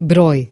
broj.